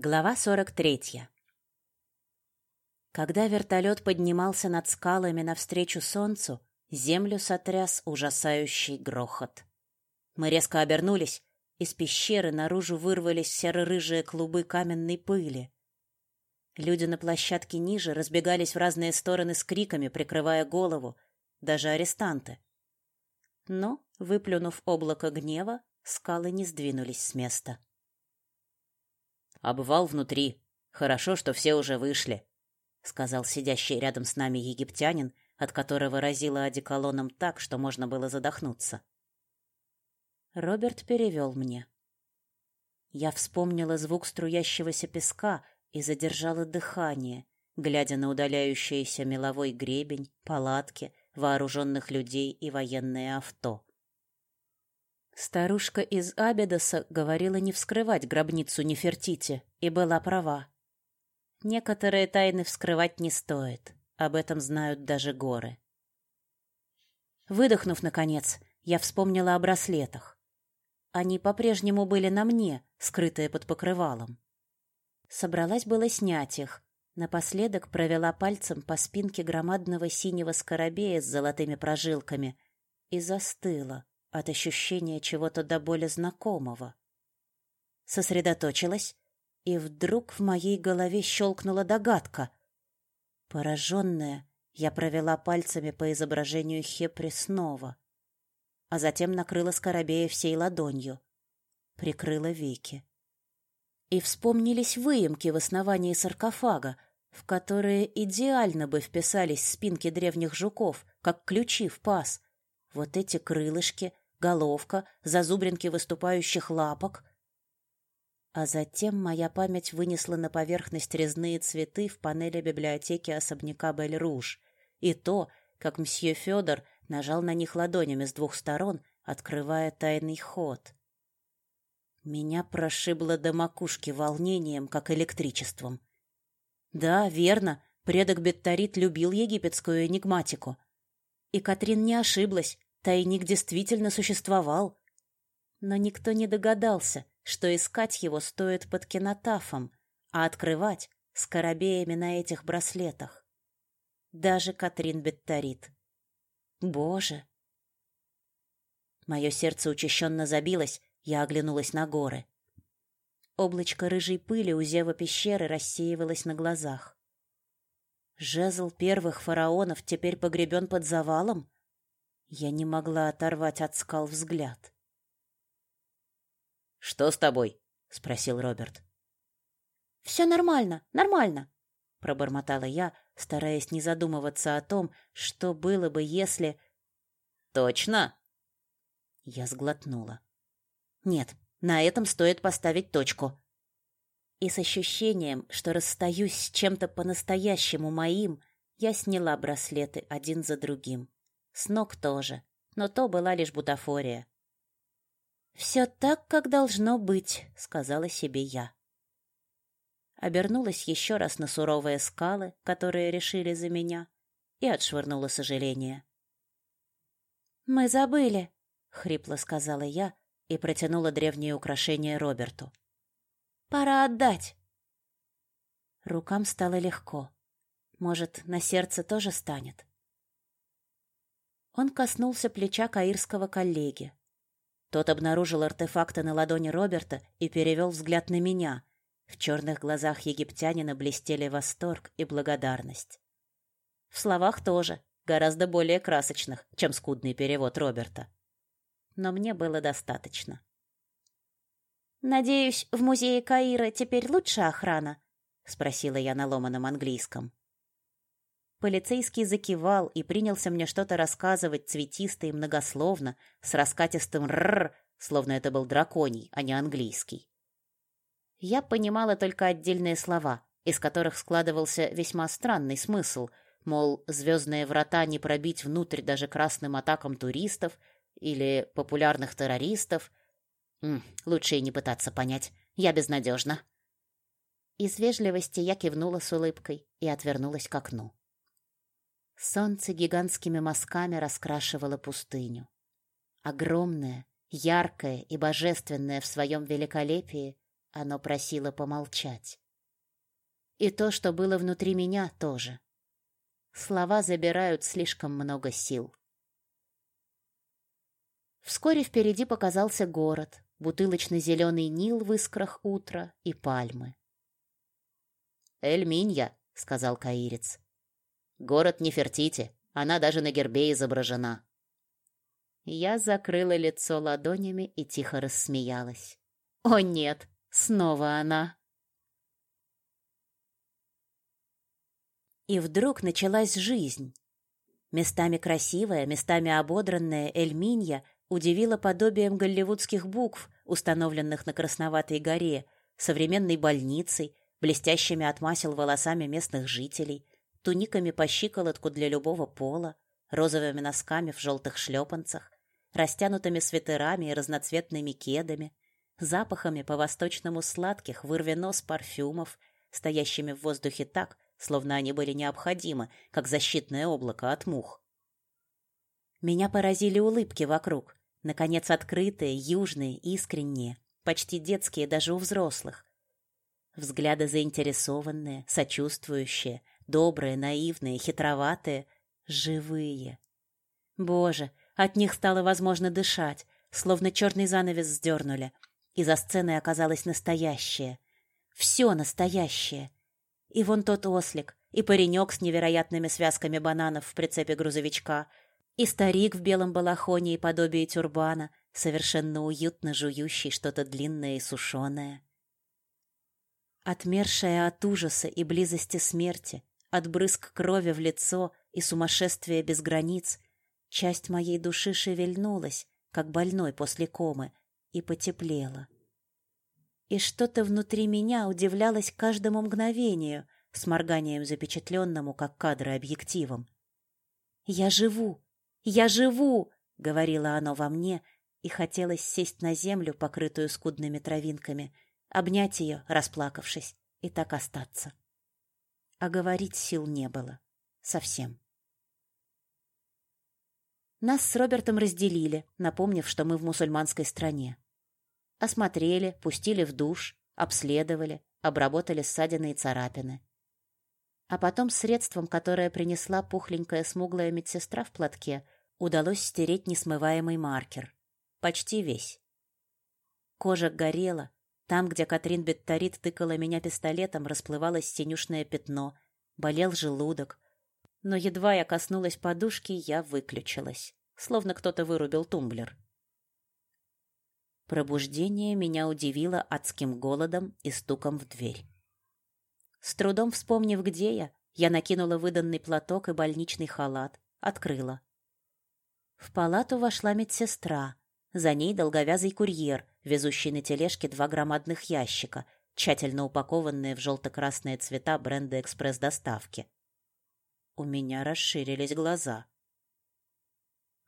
Глава 43. Когда вертолет поднимался над скалами навстречу солнцу, землю сотряс ужасающий грохот. Мы резко обернулись, из пещеры наружу вырвались серо-рыжие клубы каменной пыли. Люди на площадке ниже разбегались в разные стороны с криками, прикрывая голову, даже арестанты. Но, выплюнув облако гнева, скалы не сдвинулись с места. Обвал внутри. Хорошо, что все уже вышли, сказал сидящий рядом с нами египтянин, от которого разило одеколоном так, что можно было задохнуться. Роберт перевел мне. Я вспомнила звук струящегося песка и задержала дыхание, глядя на удаляющийся меловой гребень, палатки, вооруженных людей и военное авто. Старушка из Абедоса говорила не вскрывать гробницу Нефертити, и была права. Некоторые тайны вскрывать не стоит, об этом знают даже горы. Выдохнув, наконец, я вспомнила о браслетах. Они по-прежнему были на мне, скрытые под покрывалом. Собралась было снять их, напоследок провела пальцем по спинке громадного синего скоробея с золотыми прожилками и застыла, от ощущения чего-то до боли знакомого. Сосредоточилась, и вдруг в моей голове щелкнула догадка. Пораженная, я провела пальцами по изображению Хепри снова, а затем накрыла скоробея всей ладонью, прикрыла веки. И вспомнились выемки в основании саркофага, в которые идеально бы вписались спинки древних жуков, как ключи в паз — вот эти крылышки, головка, зазубринки выступающих лапок. А затем моя память вынесла на поверхность резные цветы в панели библиотеки особняка Бель-Руж, и то, как мсье Федор нажал на них ладонями с двух сторон, открывая тайный ход. Меня прошибло до макушки волнением, как электричеством. Да, верно, предок Бетторит любил египетскую энигматику — и Катрин не ошиблась, тайник действительно существовал. Но никто не догадался, что искать его стоит под кинотафом, а открывать — скоробеями на этих браслетах. Даже Катрин Бетторит. Боже! Мое сердце учащенно забилось, я оглянулась на горы. Облачко рыжей пыли у зева пещеры рассеивалось на глазах. Жезл первых фараонов теперь погребен под завалом? Я не могла оторвать от скал взгляд. «Что с тобой?» — спросил Роберт. «Все нормально, нормально», — пробормотала я, стараясь не задумываться о том, что было бы, если... «Точно?» Я сглотнула. «Нет, на этом стоит поставить точку и с ощущением, что расстаюсь с чем-то по-настоящему моим, я сняла браслеты один за другим. С ног тоже, но то была лишь бутафория. «Все так, как должно быть», — сказала себе я. Обернулась еще раз на суровые скалы, которые решили за меня, и отшвырнула сожаление. «Мы забыли», — хрипло сказала я и протянула древнее украшение Роберту. Пора отдать. Рукам стало легко. Может, на сердце тоже станет. Он коснулся плеча каирского коллеги. Тот обнаружил артефакты на ладони Роберта и перевел взгляд на меня. В черных глазах египтянина блестели восторг и благодарность. В словах тоже, гораздо более красочных, чем скудный перевод Роберта. Но мне было достаточно. «Надеюсь, в музее Каира теперь лучше охрана?» — спросила я на ломаном английском. Полицейский закивал и принялся мне что-то рассказывать цветисто и многословно, с раскатистым «рррр», словно это был драконий, а не английский. Я понимала только отдельные слова, из которых складывался весьма странный смысл, мол, звездные врата не пробить внутрь даже красным атакам туристов или популярных террористов, М, лучше и не пытаться понять. Я безнадежна. Из вежливости я кивнула с улыбкой и отвернулась к окну. Солнце гигантскими мазками раскрашивало пустыню. Огромное, яркое и божественное в своем великолепии, Оно просило помолчать. И то, что было внутри меня, тоже. Слова забирают слишком много сил. Вскоре впереди показался город, бутылочно-зеленый Нил в искрах утра и пальмы. «Эль-Минья», — сказал каирец. «Город Нефертити, она даже на гербе изображена». Я закрыла лицо ладонями и тихо рассмеялась. «О нет, снова она!» И вдруг началась жизнь. Местами красивая, местами ободранная Эльминья удивила подобием голливудских букв, установленных на Красноватой горе, современной больницей, блестящими от масел волосами местных жителей, туниками по щиколотку для любого пола, розовыми носками в желтых шлепанцах, растянутыми свитерами и разноцветными кедами, запахами по-восточному сладких вырвенос парфюмов, стоящими в воздухе так, словно они были необходимы, как защитное облако от мух. Меня поразили улыбки вокруг, наконец открытые, южные, искренние, почти детские даже у взрослых. Взгляды заинтересованные, сочувствующие, добрые, наивные, хитроватые, живые. Боже, от них стало возможно дышать, словно черный занавес сдернули, и за сценой оказалось настоящее. Все настоящее. И вон тот ослик, и паренек с невероятными связками бананов в прицепе грузовичка, и старик в белом балахоне и подобии тюрбана, совершенно уютно жующий что-то длинное и сушеное. Отмершая от ужаса и близости смерти, от брызг крови в лицо и сумасшествия без границ, часть моей души шевельнулась, как больной после комы, и потеплела и что-то внутри меня удивлялось каждому мгновению, с морганием запечатленному, как кадры объективом. «Я живу! Я живу!» — говорило оно во мне, и хотелось сесть на землю, покрытую скудными травинками, обнять ее, расплакавшись, и так остаться. А говорить сил не было. Совсем. Нас с Робертом разделили, напомнив, что мы в мусульманской стране. Осмотрели, пустили в душ, обследовали, обработали ссадины и царапины. А потом средством, которое принесла пухленькая смуглая медсестра в платке, удалось стереть несмываемый маркер. Почти весь. Кожа горела. Там, где Катрин Бетторит тыкала меня пистолетом, расплывалось синюшное пятно. Болел желудок. Но едва я коснулась подушки, я выключилась. Словно кто-то вырубил тумблер. Пробуждение меня удивило адским голодом и стуком в дверь. С трудом вспомнив, где я, я накинула выданный платок и больничный халат, открыла. В палату вошла медсестра. За ней долговязый курьер, везущий на тележке два громадных ящика, тщательно упакованные в желто-красные цвета бренда экспресс-доставки. У меня расширились глаза.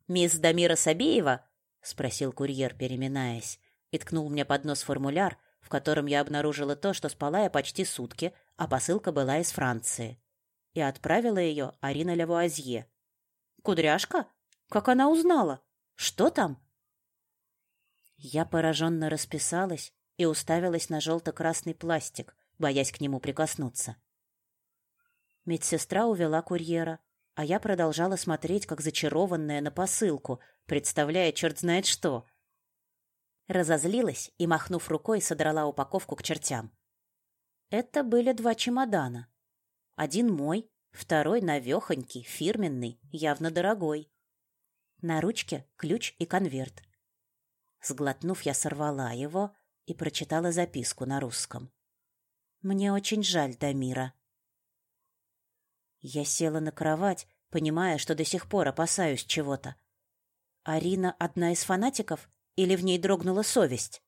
«Мисс Дамира Сабеева?» — спросил курьер, переминаясь, и ткнул мне под нос формуляр, в котором я обнаружила то, что спала я почти сутки, а посылка была из Франции. И отправила ее Арина Левуазье. «Кудряшка? Как она узнала? Что там?» Я пораженно расписалась и уставилась на желто-красный пластик, боясь к нему прикоснуться. Медсестра увела курьера, а я продолжала смотреть, как зачарованная на посылку, представляя черт знает что. Разозлилась и, махнув рукой, содрала упаковку к чертям. Это были два чемодана. Один мой, второй навехонький, фирменный, явно дорогой. На ручке ключ и конверт. Сглотнув, я сорвала его и прочитала записку на русском. «Мне очень жаль Дамира. Я села на кровать, понимая, что до сих пор опасаюсь чего-то. Арина одна из фанатиков или в ней дрогнула совесть?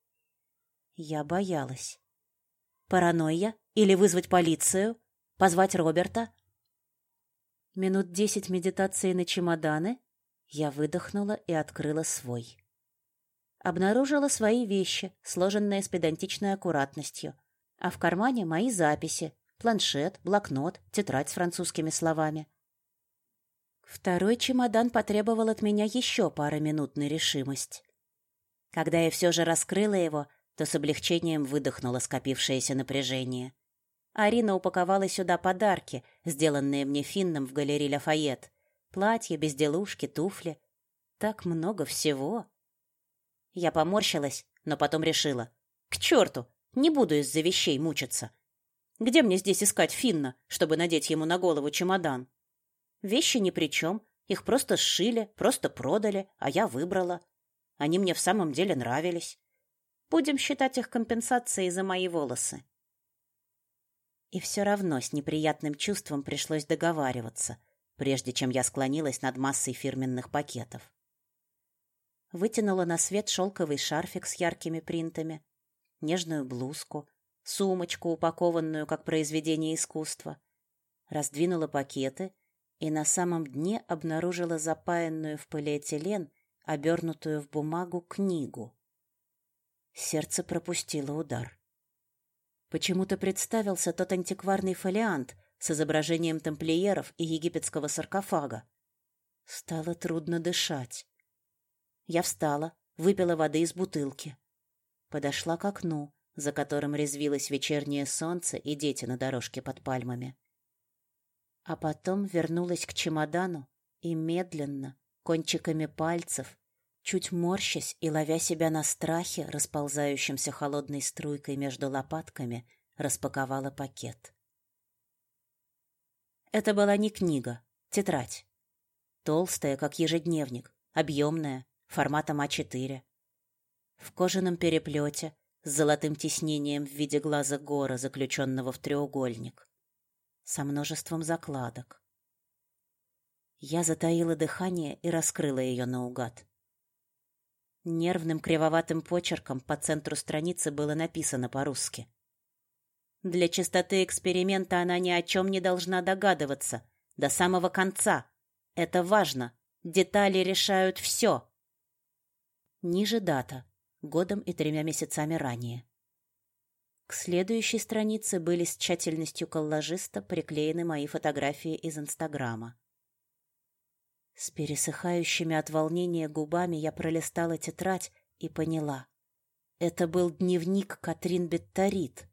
Я боялась. Паранойя или вызвать полицию? Позвать Роберта? Минут десять медитации на чемоданы. Я выдохнула и открыла свой. Обнаружила свои вещи, сложенные с педантичной аккуратностью, а в кармане мои записи, планшет, блокнот, тетрадь с французскими словами. Второй чемодан потребовал от меня еще пары минут на решимость. Когда я все же раскрыла его, то с облегчением выдохнула скопившееся напряжение. Арина упаковала сюда подарки, сделанные мне Финном в галерее Лафайет. Платья, безделушки, туфли. Так много всего. Я поморщилась, но потом решила. К черту! Не буду из-за вещей мучиться. Где мне здесь искать Финна, чтобы надеть ему на голову чемодан? Вещи ни при чем. Их просто сшили, просто продали, а я выбрала. Они мне в самом деле нравились. Будем считать их компенсацией за мои волосы. И все равно с неприятным чувством пришлось договариваться, прежде чем я склонилась над массой фирменных пакетов. Вытянула на свет шелковый шарфик с яркими принтами, нежную блузку, сумочку, упакованную как произведение искусства. Раздвинула пакеты и на самом дне обнаружила запаянную в полиэтилен, обернутую в бумагу книгу. Сердце пропустило удар. Почему-то представился тот антикварный фолиант с изображением тамплиеров и египетского саркофага. Стало трудно дышать. Я встала, выпила воды из бутылки. Подошла к окну, за которым резвилось вечернее солнце и дети на дорожке под пальмами. А потом вернулась к чемодану и медленно, кончиками пальцев, чуть морщась и ловя себя на страхе, расползающимся холодной струйкой между лопатками, распаковала пакет. Это была не книга, тетрадь. Толстая, как ежедневник, объемная, форматом А4. В кожаном переплете, с золотым тиснением в виде глаза гора, заключенного в треугольник. Со множеством закладок. Я затаила дыхание и раскрыла ее наугад. Нервным кривоватым почерком по центру страницы было написано по-русски. Для чистоты эксперимента она ни о чем не должна догадываться. До самого конца. Это важно. Детали решают все. Ниже дата. Годом и тремя месяцами ранее. К следующей странице были с тщательностью коллажиста приклеены мои фотографии из Инстаграма. С пересыхающими от волнения губами я пролистала тетрадь и поняла. Это был дневник Катрин Бетторит.